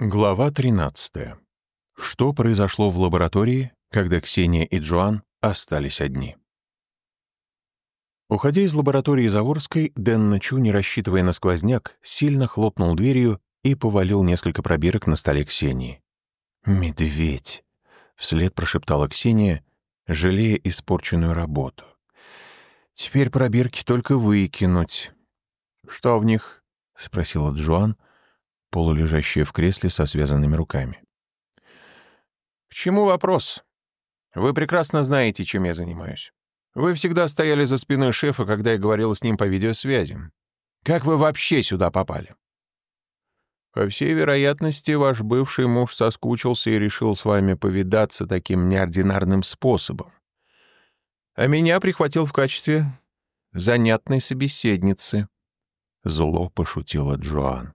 Глава 13. Что произошло в лаборатории, когда Ксения и Джоан остались одни? Уходя из лаборатории Заворской, Дэн Начу, не рассчитывая на сквозняк, сильно хлопнул дверью и повалил несколько пробирок на столе Ксении. «Медведь!» — вслед прошептала Ксения, жалея испорченную работу. «Теперь пробирки только выкинуть». «Что в них?» — спросила Джоан, полулежащая в кресле со связанными руками. «К чему вопрос? Вы прекрасно знаете, чем я занимаюсь. Вы всегда стояли за спиной шефа, когда я говорил с ним по видеосвязи. Как вы вообще сюда попали?» «По всей вероятности, ваш бывший муж соскучился и решил с вами повидаться таким неординарным способом. А меня прихватил в качестве занятной собеседницы». Зло пошутила Джоан.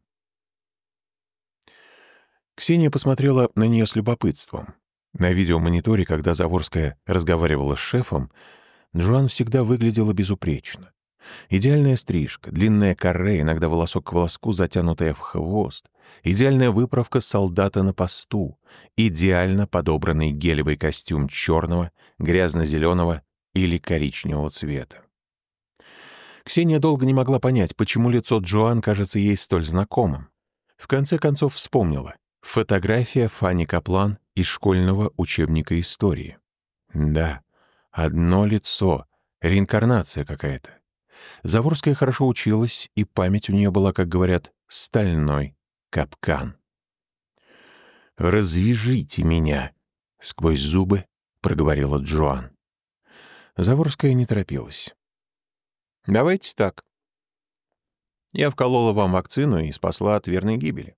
Ксения посмотрела на нее с любопытством. На видеомониторе, когда Заворская разговаривала с шефом, Джоан всегда выглядела безупречно. Идеальная стрижка, длинная каре, иногда волосок к волоску, затянутая в хвост, идеальная выправка солдата на посту, идеально подобранный гелевый костюм черного, грязно-зеленого или коричневого цвета. Ксения долго не могла понять, почему лицо Джоан кажется ей столь знакомым. В конце концов вспомнила. Фотография Фанни Каплан из школьного учебника истории. Да, одно лицо, реинкарнация какая-то. Заворская хорошо училась, и память у нее была, как говорят, стальной капкан. «Развяжите меня!» — сквозь зубы проговорила Джоан. Заворская не торопилась. «Давайте так. Я вколола вам вакцину и спасла от верной гибели.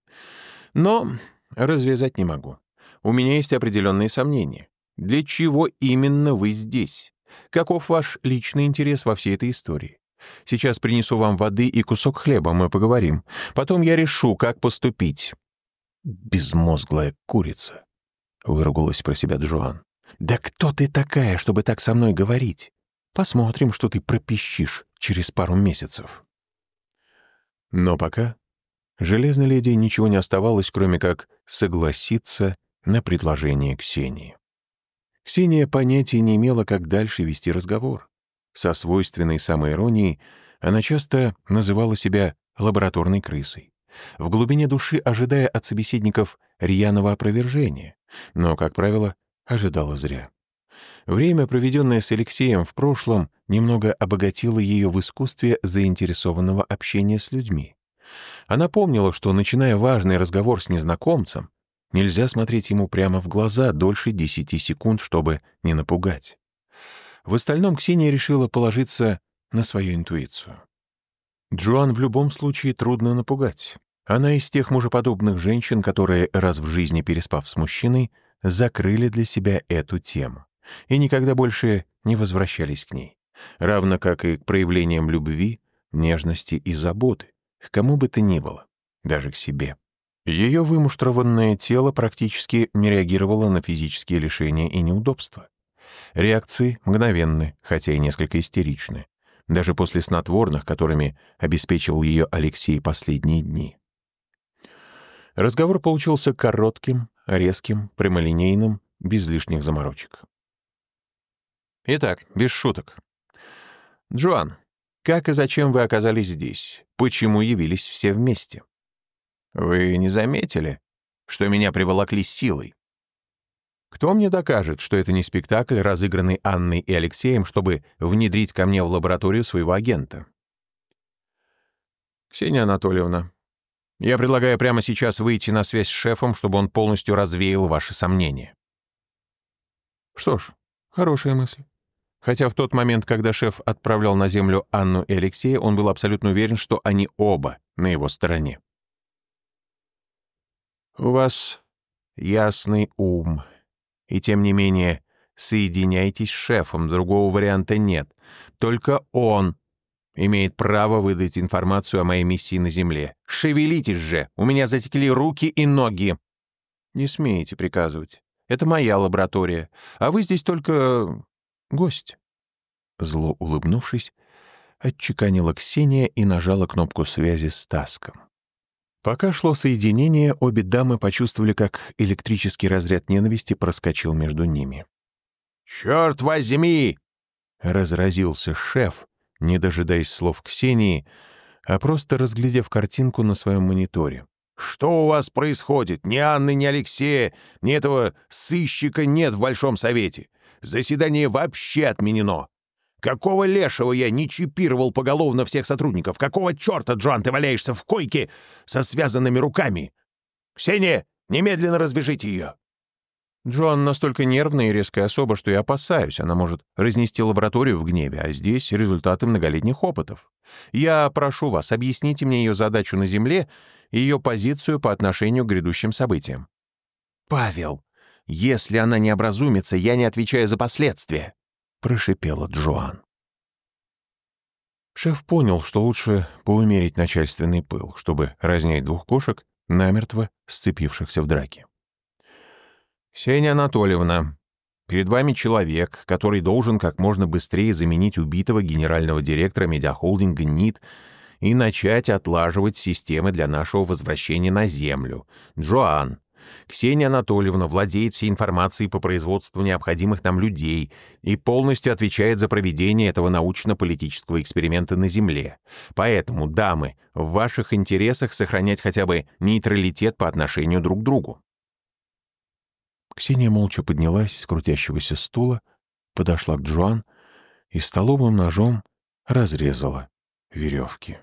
Но развязать не могу. У меня есть определенные сомнения. Для чего именно вы здесь? Каков ваш личный интерес во всей этой истории? Сейчас принесу вам воды и кусок хлеба, мы поговорим. Потом я решу, как поступить». «Безмозглая курица», — выругалась про себя Джоан. «Да кто ты такая, чтобы так со мной говорить? Посмотрим, что ты пропищишь через пару месяцев». Но пока Железной леди ничего не оставалось, кроме как согласиться на предложение Ксении. Ксения понятия не имела, как дальше вести разговор. Со свойственной самоиронией она часто называла себя лабораторной крысой, в глубине души ожидая от собеседников рьяного опровержения, но, как правило, ожидала зря. Время, проведенное с Алексеем в прошлом, немного обогатило ее в искусстве заинтересованного общения с людьми. Она помнила, что, начиная важный разговор с незнакомцем, нельзя смотреть ему прямо в глаза дольше десяти секунд, чтобы не напугать. В остальном Ксения решила положиться на свою интуицию. Джоан в любом случае трудно напугать. Она из тех мужеподобных женщин, которые, раз в жизни переспав с мужчиной, закрыли для себя эту тему и никогда больше не возвращались к ней, равно как и к проявлениям любви, нежности и заботы, к кому бы то ни было, даже к себе. Ее вымуштрованное тело практически не реагировало на физические лишения и неудобства. Реакции мгновенны, хотя и несколько истеричны, даже после снотворных, которыми обеспечивал ее Алексей последние дни. Разговор получился коротким, резким, прямолинейным, без лишних заморочек. Итак, без шуток. Джоан, как и зачем вы оказались здесь? Почему явились все вместе? Вы не заметили, что меня приволокли силой? Кто мне докажет, что это не спектакль, разыгранный Анной и Алексеем, чтобы внедрить ко мне в лабораторию своего агента? Ксения Анатольевна, я предлагаю прямо сейчас выйти на связь с шефом, чтобы он полностью развеял ваши сомнения. Что ж, хорошая мысль. Хотя в тот момент, когда шеф отправлял на землю Анну и Алексея, он был абсолютно уверен, что они оба на его стороне. «У вас ясный ум, и тем не менее соединяйтесь с шефом, другого варианта нет. Только он имеет право выдать информацию о моей миссии на Земле. Шевелитесь же, у меня затекли руки и ноги. Не смеете приказывать. Это моя лаборатория, а вы здесь только гость». Зло улыбнувшись, отчеканила Ксения и нажала кнопку связи с Таском. Пока шло соединение, обе дамы почувствовали, как электрический разряд ненависти проскочил между ними. «Черт возьми!» — разразился шеф, не дожидаясь слов Ксении, а просто разглядев картинку на своем мониторе. «Что у вас происходит? Ни Анны, ни Алексея, ни этого сыщика нет в Большом Совете. Заседание вообще отменено. Какого лешего я не чипировал поголовно всех сотрудников? Какого черта, Джоан, ты валяешься в койке со связанными руками? Ксения, немедленно развяжите ее!» Джоан настолько нервная и резкая особа, что я опасаюсь. Она может разнести лабораторию в гневе, а здесь результаты многолетних опытов. Я прошу вас, объясните мне ее задачу на Земле и ее позицию по отношению к грядущим событиям. «Павел, если она не образумится, я не отвечаю за последствия», — прошипела Джоан. Шеф понял, что лучше поумерить начальственный пыл, чтобы разнять двух кошек, намертво сцепившихся в драке. «Ксения Анатольевна, перед вами человек, который должен как можно быстрее заменить убитого генерального директора медиахолдинга НИТ и начать отлаживать системы для нашего возвращения на Землю. Джоан, Ксения Анатольевна владеет всей информацией по производству необходимых нам людей и полностью отвечает за проведение этого научно-политического эксперимента на Земле. Поэтому, дамы, в ваших интересах сохранять хотя бы нейтралитет по отношению друг к другу. Ксения молча поднялась с крутящегося стула, подошла к Джоан и столовым ножом разрезала веревки.